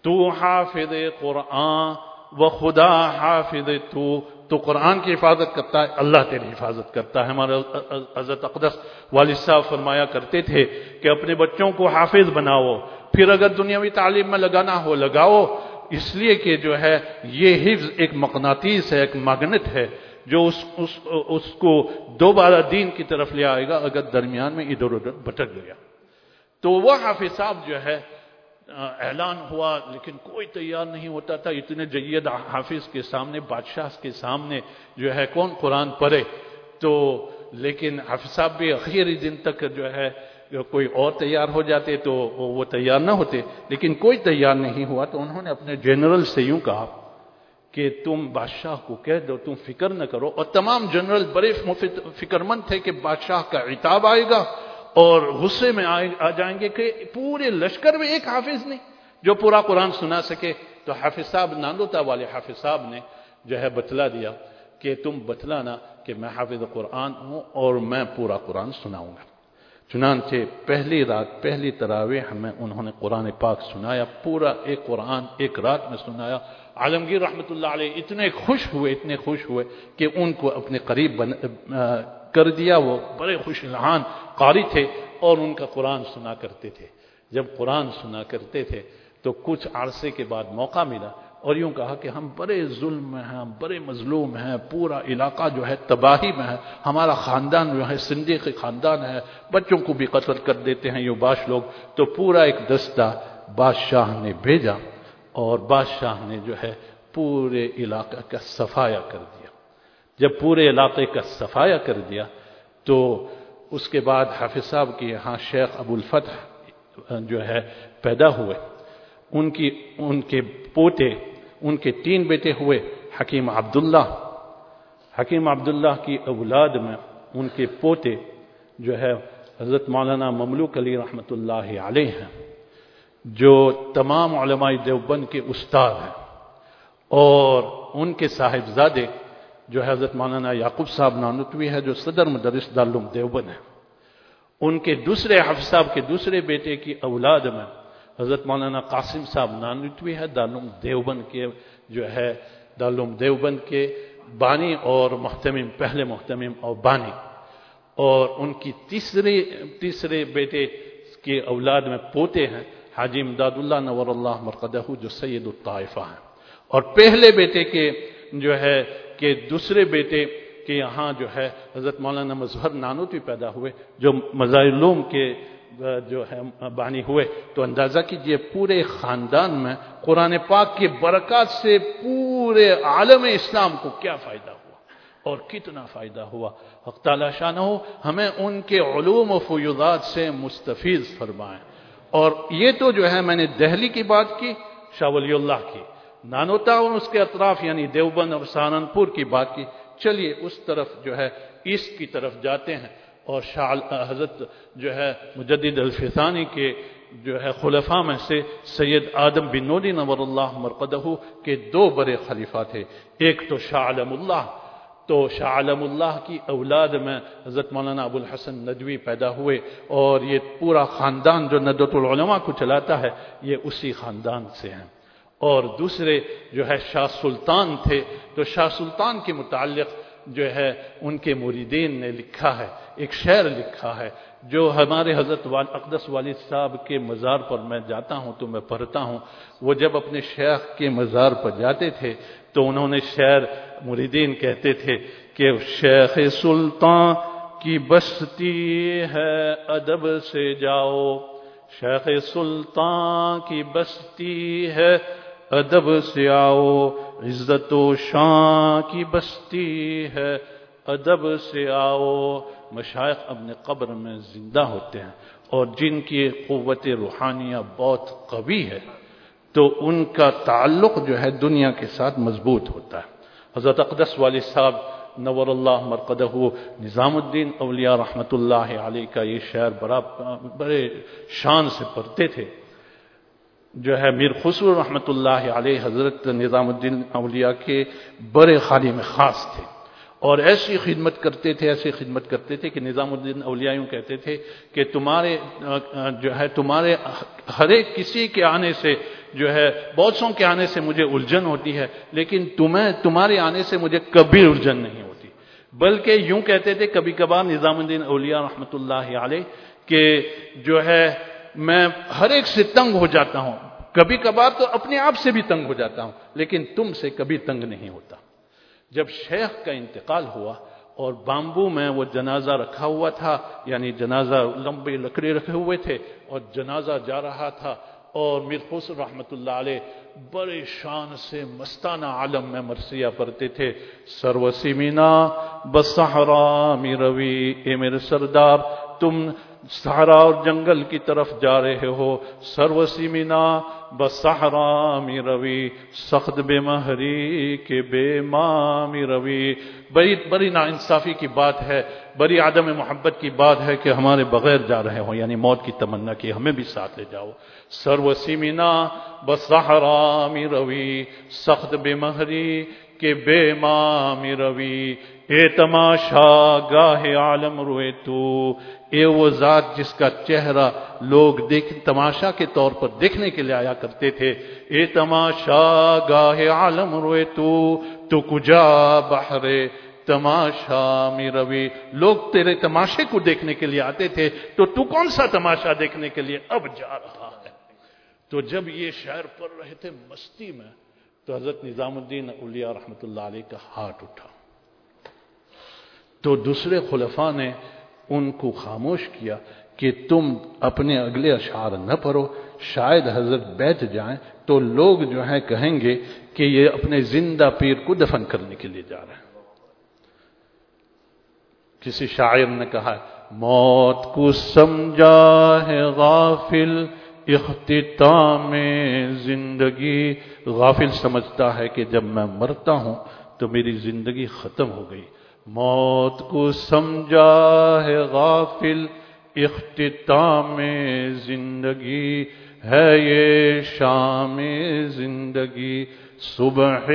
[SPEAKER 1] تو حافظ قرآن و خدا حافظ تو تو قرآن کی حفاظت کرتا ہے اللہ تیری حفاظت کرتا ہے۔ ہمارے حضرت اقدس والد صاحب فرمایا کرتے تھے کہ اپنے بچوں کو حافظ بناؤ پھر اگر دنیاوی تعلیم میں لگانا ہو لگاؤ۔ اس لیے کہ جو ہے یہ حفظ ایک مقناطیس ہے ایک مگنت ہے جو اس, اس, اس کو دوبارہ دین کی طرف لے آئے گا اگر درمیان میں ادھر ادھر بھٹک گیا۔ تو وہ حافظ صاحب جو ہے اعلان ہوا، لیکن کوئی تیار نہیں ہوتا تھا۔ اتنے جید حافظ کے سامنے، بادشاہ کے سامنے جو ہے، کون قرآن پڑھے؟ تو لیکن حافظ صاحب بھی اخیری دن تک جو ہے، کوئی اور تیار ہو جاتے تو وہ تیار نہ ہوتے۔ لیکن کوئی تیار نہیں ہوا، تو انہوں نے اپنے جنرل سے یوں کہا کہ تم بادشاہ کو کہہ دو، تم فکر نہ کرو۔ اور تمام جنرل بڑے فکر مند تھے کہ بادشاہ کا عتاب آئے گا۔ اور غصے میں آ جائیں گے کہ پورے لشکر میں ایک حافظ نہیں۔ جو پورا قرآن سنا سکے تو حافظ صاحب ناندوتا والے حافظ صاحب نے جو ہے بتلا دیا کہ تم بتلانا کہ میں حافظ قرآن ہوں اور میں پورا قرآن سناؤں گا۔ چنانچہ پہلی رات، پہلی تراویح ہمیں انہوں نے قرآن پاک سنایا، پورا ایک قرآن ایک رات میں سنایا۔ عالمگیر رحمت اللہ علیہ اتنے خوش ہوئے، اتنے خوش ہوئے کہ ان کو اپنے قریب بن کر دیا، وہ بڑے خوش لہان قاری تھے اور ان کا قرآن سنا کرتے تھے۔ جب قرآن سنا کرتے تھے تو کچھ عرصے کے بعد موقع ملا اور یوں کہا کہ ہم بڑے ظلم میں ہیں بڑے مظلوم ہیں، پورا علاقہ جو ہے تباہی میں ہے، ہمارا خاندان جو ہے سندھی کے خاندان ہے، بچوں کو بھی قتل کر دیتے ہیں یوں باش لوگ۔ تو پورا ایک دستہ بادشاہ نے بھیجا اور بادشاہ نے جو ہے پورے علاقہ کا صفایا کر دیا۔ جب پورے علاقے کا صفایا کر دیا، تو اس کے بعد حافظ صاحب کے یہاں شیخ ابو الفتح جو ہے پیدا ہوئے۔ ان کی، ان کے پوتے، ان کے تین بیٹے ہوئے، حکیم عبداللہ۔ حکیم عبداللہ کی اولاد میں ان کے پوتے جو ہے حضرت مولانا مملوک علی رحمۃ اللہ علیہ ہیں، جو تمام علماء دیوبند کے استاد ہیں اور ان کے صاحبزادے جو حضرت مولانا یعقوب صاحب نانوتوی ہے، جو صدر مدرس دارالعلوم دیوبند ہے۔ ان کے دوسرے حفظ صاحب کے دوسرے بیٹے کی اولاد میں حضرت مولانا قاسم صاحب نانوتوی ہے، دارالعلوم دیوبند کے جو ہے، دارالعلوم دیوبند کے بانی اور محتمم پہلے محتمم اور بانی۔ اور ان کی تیسرے تیسرے بیٹے کے اولاد میں پوتے ہیں، حاجی امداد اللہ نور اللہ مرقدہ، جو سید الطائفہ ہیں۔ اور پہلے بیٹے کے جو ہے کہ دوسرے بیٹے کے یہاں جو ہے، حضرت مولانا مظہر نانوتی پیدا ہوئے، جو مظاہر کے جو ہے، بانی ہوئے، تو اندازہ کیجیے پورے خاندان میں قرآن پاک کی برکات سے پورے عالم اسلام کو کیا فائدہ ہوا اور کتنا فائدہ ہوا۔ حق تعالی شاہ ہو، ہمیں ان کے علوم و فیوضات سے مستفیض فرمائیں اور یہ تو جو ہے، میں نے دہلی کی بات کی، شاہ ولی اللہ کی۔ نانوتا اور اس کے اطراف یعنی دیوبند اور سہارنپور کی بات کی چلیے، اس طرف جو ہے، ایسٹ کی طرف جاتے ہیں۔ اور شاہ حضرت جو ہے، مجدد الفسانی کے جو ہے، خلفاء میں سے سید آدم بن نوری نور اللہ مرقدہ کے دو بڑے خلیفہ تھے۔ ایک تو شاہ علم اللہ۔ تو شاہ علم اللہ کی اولاد میں حضرت مولانا ابو الحسن ندوی پیدا ہوئے۔ اور یہ پورا خاندان جو ندوت العلماء کو چلاتا ہے، یہ اسی خاندان سے ہیں۔ اور دوسرے جو ہے شاہ سلطان تھے، تو شاہ سلطان کے متعلق جو ہے ان کے مریدین نے لکھا ہے، ایک شعر لکھا ہے، جو ہمارے حضرت اقدس والد صاحب کے مزار پر میں جاتا ہوں تو میں پڑھتا ہوں۔ وہ جب اپنے شیخ کے مزار پر جاتے تھے تو انہوں نے شعر مریدین کہتے تھے کہ شیخ سلطان کی بستی ہے، ادب سے جاؤ۔ شیخ سلطان کی بستی ہے ادب سے آؤ، عزت و شان کی بستی ہے۔ ادب سے آؤ، مشائق اپنے قبر میں زندہ ہوتے ہیں۔ اور جن کی قوت روحانیہ بہت قوی ہے، تو ان کا تعلق جو ہے دنیا کے ساتھ مضبوط ہوتا ہے۔ حضرت اقدس والی صاحب نور اللہ مرقدہ، نظام الدین اولیاء رحمت اللہ علیہ کا یہ شعر بڑا، بڑے شان سے پڑھتے تھے۔ جو ہے میر خسرو رحمت اللہ علیہ حضرت نظام الدین اولیاء کے بڑے خالی میں خاص تھے اور ایسی خدمت کرتے تھے، ایسی خدمت کرتے تھے کہ نظام الدین اولیاء کہتے تھے کہ تمہارے، جو ہے تمہارے ہر ایک کسی کے آنے سے، جو ہے بہت سو کے آنے سے مجھے الجھن ہوتی ہے، لیکن تمہیں، تمہارے آنے سے مجھے کبھی الجھن نہیں ہوتی۔ بلکہ یوں کہتے تھے کبھی کبھار نظام الدین اولیاء رحمۃ اللہ علیہ کہ جو ہے میں ہر ایک سے تنگ ہو جاتا ہوں کبھی کبھار تو اپنے آپ سے بھی تنگ ہو جاتا ہوں، لیکن تم سے کبھی تنگ نہیں ہوتا۔ جب شیخ کا انتقال ہوا اور بامبو میں وہ جنازہ رکھا ہوا تھا یعنی جنازہ لمبی لکڑی رکھے ہوئے تھے اور جنازہ جا رہا تھا اور میر خسر رحمت اللہ علیہ بڑے شان سے مستانہ عالم میں مرثیہ پڑھتے تھے۔ سروسی مینا بسحرا می روی اے میرے سردار، تم سہارا اور جنگل کی طرف جا رہے ہو۔ سروسی مینا بسحرا می روی، سخت بے مہری کے بے مامی روی۔ بڑی بڑی نا انصافی کی بات ہے، بڑی عدم محبت کی بات ہے کہ ہمارے بغیر جا رہے ہو یعنی موت کی تمنا کی، ہمیں بھی ساتھ لے جاؤ۔ سروسی مینا بسحرا می روی، سخت بے مہری کے بے مامی روی، اے تماشا گاہ عالم روئے تو، اے وہ ذات جس کا چہرہ لوگ دیکھ، تماشا کے طور پر دیکھنے کے لیے آیا کرتے تھے، اے تماشا گاہ عالم روئے تو تو کجا بحرے تماشا می روی؟ لوگ تیرے تماشے کو دیکھنے کے لیے آتے تھے، تو تو کون سا تماشا دیکھنے کے لیے اب جا رہا ہے؟ تو جب یہ شعر پڑھ رہے تھے، مستی میں تو حضرت نظام الدین اولیاء رحمت اللہ علیہ کا ہاتھ اٹھا۔ تو دوسرے خلفاء نے ان کو خاموش کیا کہ تم اپنے اگلے اشعار نہ پڑھو، شاید حضرت بیٹھ جائیں تو لوگ جو ہیں کہیں گے کہ یہ اپنے زندہ پیر کو دفن کرنے کے لیے جا رہے ہیں۔ کسی شاعر نے کہا، موت کو سمجھا ہے غافل اختتام زندگی غافل سمجھتا ہے کہ جب میں مرتا ہوں تو میری زندگی ختم ہو گئی۔ موت کو سمجھا ہے غافل۔ اختتام زندگی ہے یہ شام زندگی۔ صبح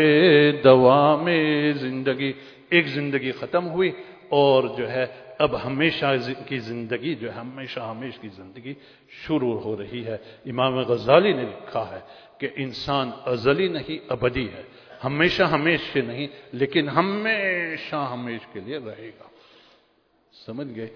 [SPEAKER 1] دوا میں زندگی۔ ایک زندگی ختم ہوئی اور جو ہے اب ہمیشہ کی زندگی جو ہے، ہمیشہ ہمیشہ کی زندگی شروع ہو رہی ہے۔ امام غزالی نے لکھا ہے کہ انسان ازلی نہیں، ابدی ہے۔ ہمیشہ ہمیش کے نہیں، لیکن ہمیشہ ہمیش کے لیے رہے گا۔ سمجھ گئے؟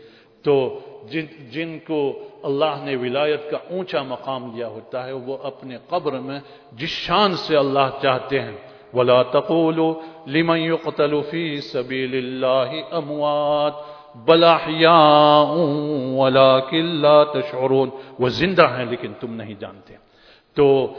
[SPEAKER 1] تو جن جن کو اللہ نے ولایت کا اونچا مقام دیا ہوتا ہے، وہ اپنے قبر میں جس شان سے اللہ چاہتے ہیں، ولا تقولوا لمن يقتل في سبيل الله اموات بل احياء ولكن لا تشعرون وہ زندہ ہیں لیکن تم نہیں جانتے تو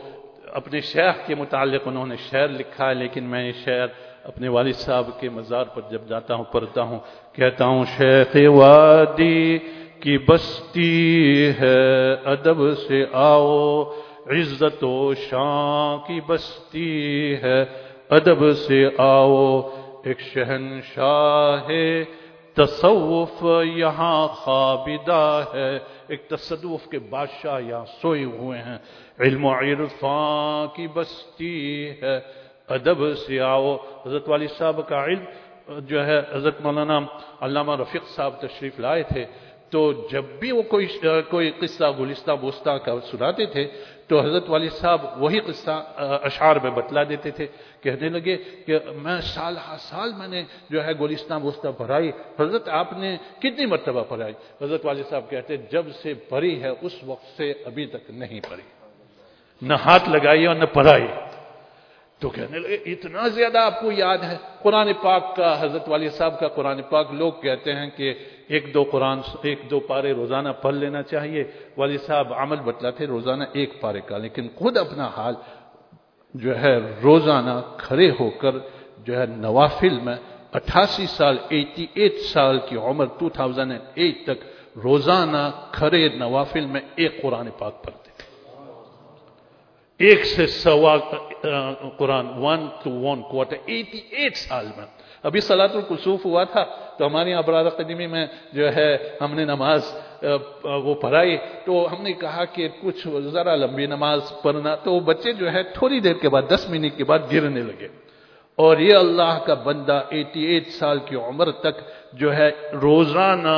[SPEAKER 1] اپنے شیخ کے متعلق انہوں نے شعر لکھا ہے، لیکن میں یہ شعر اپنے والد صاحب کے مزار پر جب جاتا ہوں، پڑھتا ہوں، کہتا ہوں، شیخ وادی کی بستی ہے، ادب سے آؤ، عزت و شان کی بستی ہے، ادب سے آؤ، ایک شہنشاہ ہے تصوف یہاں خابدہ ہے۔ ایک تصوف کے بادشاہ یہاں سوئے ہوئے ہیں۔ علم و عرفان کی بستی ہے۔ ادب سے آؤ۔ حضرت والی صاحب کا علم جو ہے، حضرت مولانا علامہ رفیق صاحب تشریف لائے تھے۔ تو جب بھی وہ کوئی کوئی قصہ گلستہ بوستہ کا سناتے تھے تو حضرت والد صاحب وہی قصہ اشعار میں بتلا دیتے تھے، کہنے لگے کہ میں سال ہر سال میں نے جو ہے گولستان وسطی پڑھائی۔ حضرت آپ نے کتنی مرتبہ پڑھائی؟ حضرت والد صاحب کہتے جب سے پڑھی ہے اس وقت سے ابھی تک نہیں پڑھی۔ نہ ہاتھ لگائی اور نہ پڑھائی۔ تو کہنے لگے، اتنا زیادہ آپ کو یاد ہے؟ قرآن پاک کا، حضرت والی صاحب کا قرآن پاک، لوگ کہتے ہیں کہ ایک دو قرآن، ایک دو پارے روزانہ پڑھ لینا چاہیے۔ والی صاحب عمل بتلا تھے، روزانہ ایک پارے کا، لیکن خود اپنا حال جو ہے، روزانہ کھڑے ہو کر جو ہے، نوافل میں اٹھاسی سال، ایٹی ایٹ سال کی عمر ٹو تھاؤزینڈ ایٹ تک روزانہ کھڑے نوافل میں ایک قرآن پاک پڑھتے ایک سے سوا قرآن one two one quarter eighty eight سال میں ابھی سلاط القصوف ہوا تھا، تو ہماری ابراد قدیمی میں جو ہے ہم نے نماز وہ پڑھائی، تو ہم نے کہا کہ کچھ ذرا لمبی نماز پڑھنا، تو وہ بچے جو ہے تھوڑی دیر کے بعد، دس منٹ کے بعد گرنے لگے۔ اور یہ اللہ کا بندہ ایٹی ایٹ سال کی عمر تک جو ہے روزانہ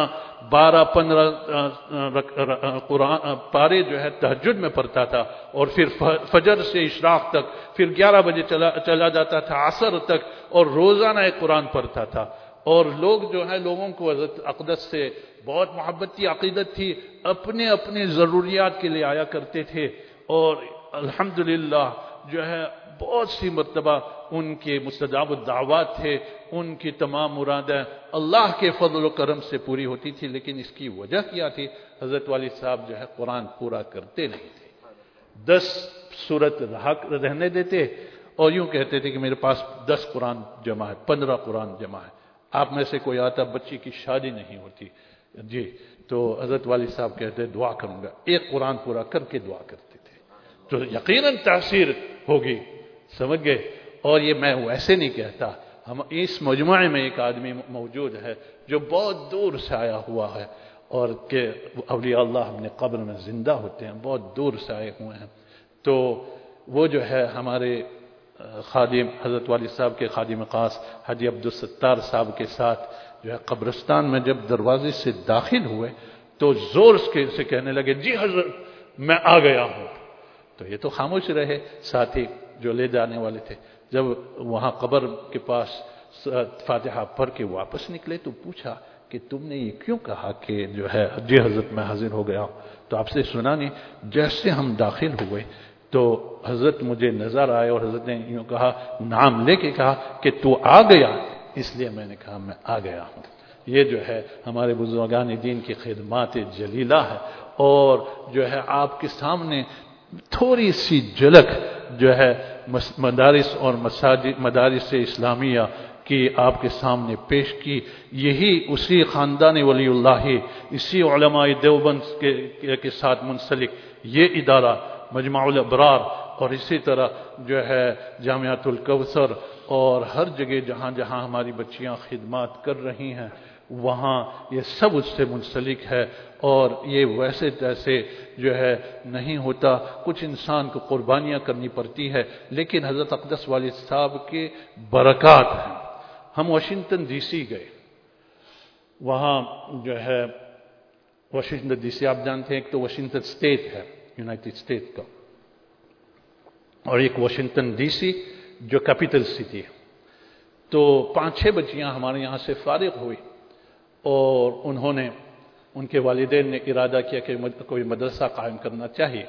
[SPEAKER 1] بارہ پندرہ قرآن پارے جو ہے تحجد میں پڑھتا تھا اور پھر فجر سے اشراق تک، پھر گیارہ بجے چلا چلا جاتا تھا، عصر تک اور روزانہ ایک قرآن پڑھتا تھا۔ اور لوگ جو ہے لوگوں کو حضرت اقدس سے بہت محبت کی عقیدت تھی، اپنے اپنے ضروریات کے لیے آیا کرتے تھے اور الحمدللہ جو ہے بہت سی مرتبہ ان کے مستجاب الدعوات تھے، ان کی تمام مرادیں اللہ کے فضل و کرم سے پوری ہوتی تھی، لیکن اس کی وجہ کیا تھی؟ حضرت والی صاحب جو ہے قرآن پورا کرتے نہیں تھے۔ دس صورت رہنے دیتے اور یوں کہتے تھے کہ میرے پاس دس قرآن جمع ہے، پندرہ قرآن جمع ہے۔ آپ میں سے کوئی آتا بچی کی شادی نہیں ہوتی۔ جی تو حضرت والی صاحب کہتے دعا کروں گا۔ ایک قرآن پورا کر کے دعا کرتے تھے۔ تو یقیناً تاثیر ہوگی۔ سمجھ گئے اور یہ میں ویسے نہیں کہتا۔ ہم اس مجموعے میں ایک آدمی موجود ہے جو بہت دور سے آیا ہوا ہے اور کہ اولیاء اللہ اپنے قبر میں زندہ ہوتے ہیں، بہت دور سے آئے ہوئے ہیں۔ تو وہ جو ہے ہمارے خادم، حضرت والی صاحب کے خادم خاص حجی عبدالستار صاحب کے ساتھ جو ہے قبرستان میں جب دروازے سے داخل ہوئے تو زور سے کہنے لگے جی حضرت، میں آ گیا ہوں۔ تو یہ تو خاموش رہے ساتھی جو لے جانے والے تھے۔ جب وہاں قبر کے پاس فاتحہ پڑھ کے واپس نکلے تو پوچھا کہ تم نے یہ کیوں کہا کہ جو ہے جی حضرت میں حاضر ہو گیا ہوں۔ تو آپ سے سنا نہیں، جیسے ہم داخل ہوئے تو حضرت مجھے نظر آئے اور حضرت نے یوں کہا، نام لے کے کہا کہ تو آ گیا۔ اس لیے میں نے کہا میں آ گیا ہوں۔ یہ جو ہے ہمارے بزرگان دین کی خدمات جلیلہ ہے۔ اور جو ہے آپ کے سامنے تھوڑی سی جھلک جو ہے مدارس اور مساجد، مدارس اسلامیہ کی آپ کے سامنے پیش کی۔ یہی اسی خاندان ولی اللہ، اسی علماء دیوبند کے ساتھ منسلک یہ ادارہ مجمع الابرار اور اسی طرح جو ہے جامعات الکوثر اور ہر جگہ جہاں جہاں ہماری بچیاں خدمات کر رہی ہیں۔ وہاں یہ سب اس سے منسلک ہے اور یہ ویسے تیسے جو ہے نہیں ہوتا۔ کچھ انسان کو قربانیاں کرنی پڑتی ہے، لیکن حضرت اقدس والد صاحب کے برکات ہیں۔ ہم واشنگٹن ڈی سی گئے۔ وہاں جو ہے واشنگٹن ڈی سی، آپ جانتے ہیں ایک تو واشنگٹن اسٹیٹ ہے، یونائٹڈ اسٹیٹ کا۔ اور ایک واشنگٹن ڈی سی جو کیپٹل سٹی ہے۔ تو پانچ چھ بچیاں ہمارے یہاں سے فارغ ہوئی اور انہوں نے ان کے والدین نے ارادہ کیا کہ کوئی مدرسہ قائم کرنا چاہیے۔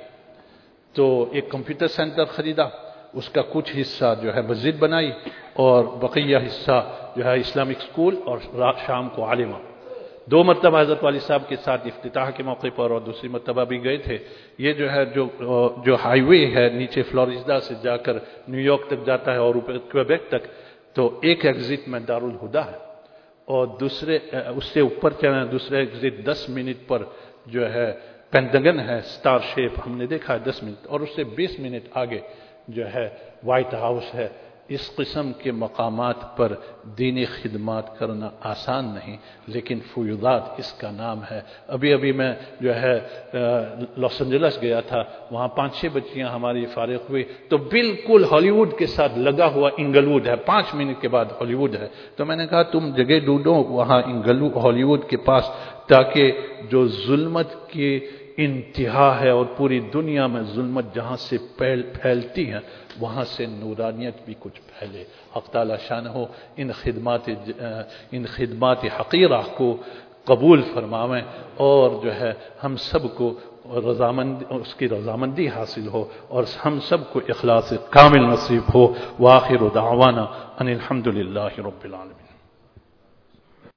[SPEAKER 1] تو ایک کمپیوٹر سینٹر خریدا، اس کا کچھ حصہ جو ہے مسجد بنائی اور بقیہ حصہ جو ہے اسلامک اسکول اور شام کو عالمہ۔ دو مرتبہ حضرت والی صاحب کے ساتھ افتتاح کے موقع پر اور دوسری مرتبہ بھی گئے تھے۔ یہ جو ہے جو جو ہائی وے ہے نیچے فلوریڈا سے جا کر نیو یارک تک جاتا ہے اور اوپر تک، تو ایک ایگزٹ میں دارالہدا ہے۔ اور دوسرے اس سے اوپر چلیں، دوسرے ایگزٹ دس منٹ پر جو ہے پینٹگن ہے سٹار شیپ ہم نے دیکھا ہے دس منٹ، اور اس سے بیس منٹ آگے جو ہے وائٹ ہاؤس ہے۔ اس قسم کے مقامات پر دینی خدمات کرنا آسان نہیں، لیکن فیوضات اس کا نام ہے۔ ابھی ابھی میں جو ہے لاس انجلس گیا تھا، وہاں پانچ چھ بچیاں ہماری فارغ ہوئی۔ تو بالکل ہالی ووڈ کے ساتھ لگا ہوا انگل ووڈ ہے، پانچ منٹ کے بعد ہالی ووڈ ہے۔ تو میں نے کہا، تم جگہ ڈھونڈو وہاں انگل ہالی ووڈ کے پاس، تاکہ جو ظلمت کی انتہا ہے اور پوری دنیا میں ظلمت جہاں سے پھیلتی ہے وہاں سے نورانیت بھی کچھ پھیلے۔ تعالی شان ہو، ان خدمات ان خدمات حقیرہ کو قبول فرماویں اور جو ہے ہم سب کو رضامند اس کی رضامندی حاصل ہو اور ہم سب کو اخلاص کامل نصیب ہو۔ واخر دعوانا ان الحمد للہ رب العالمین۔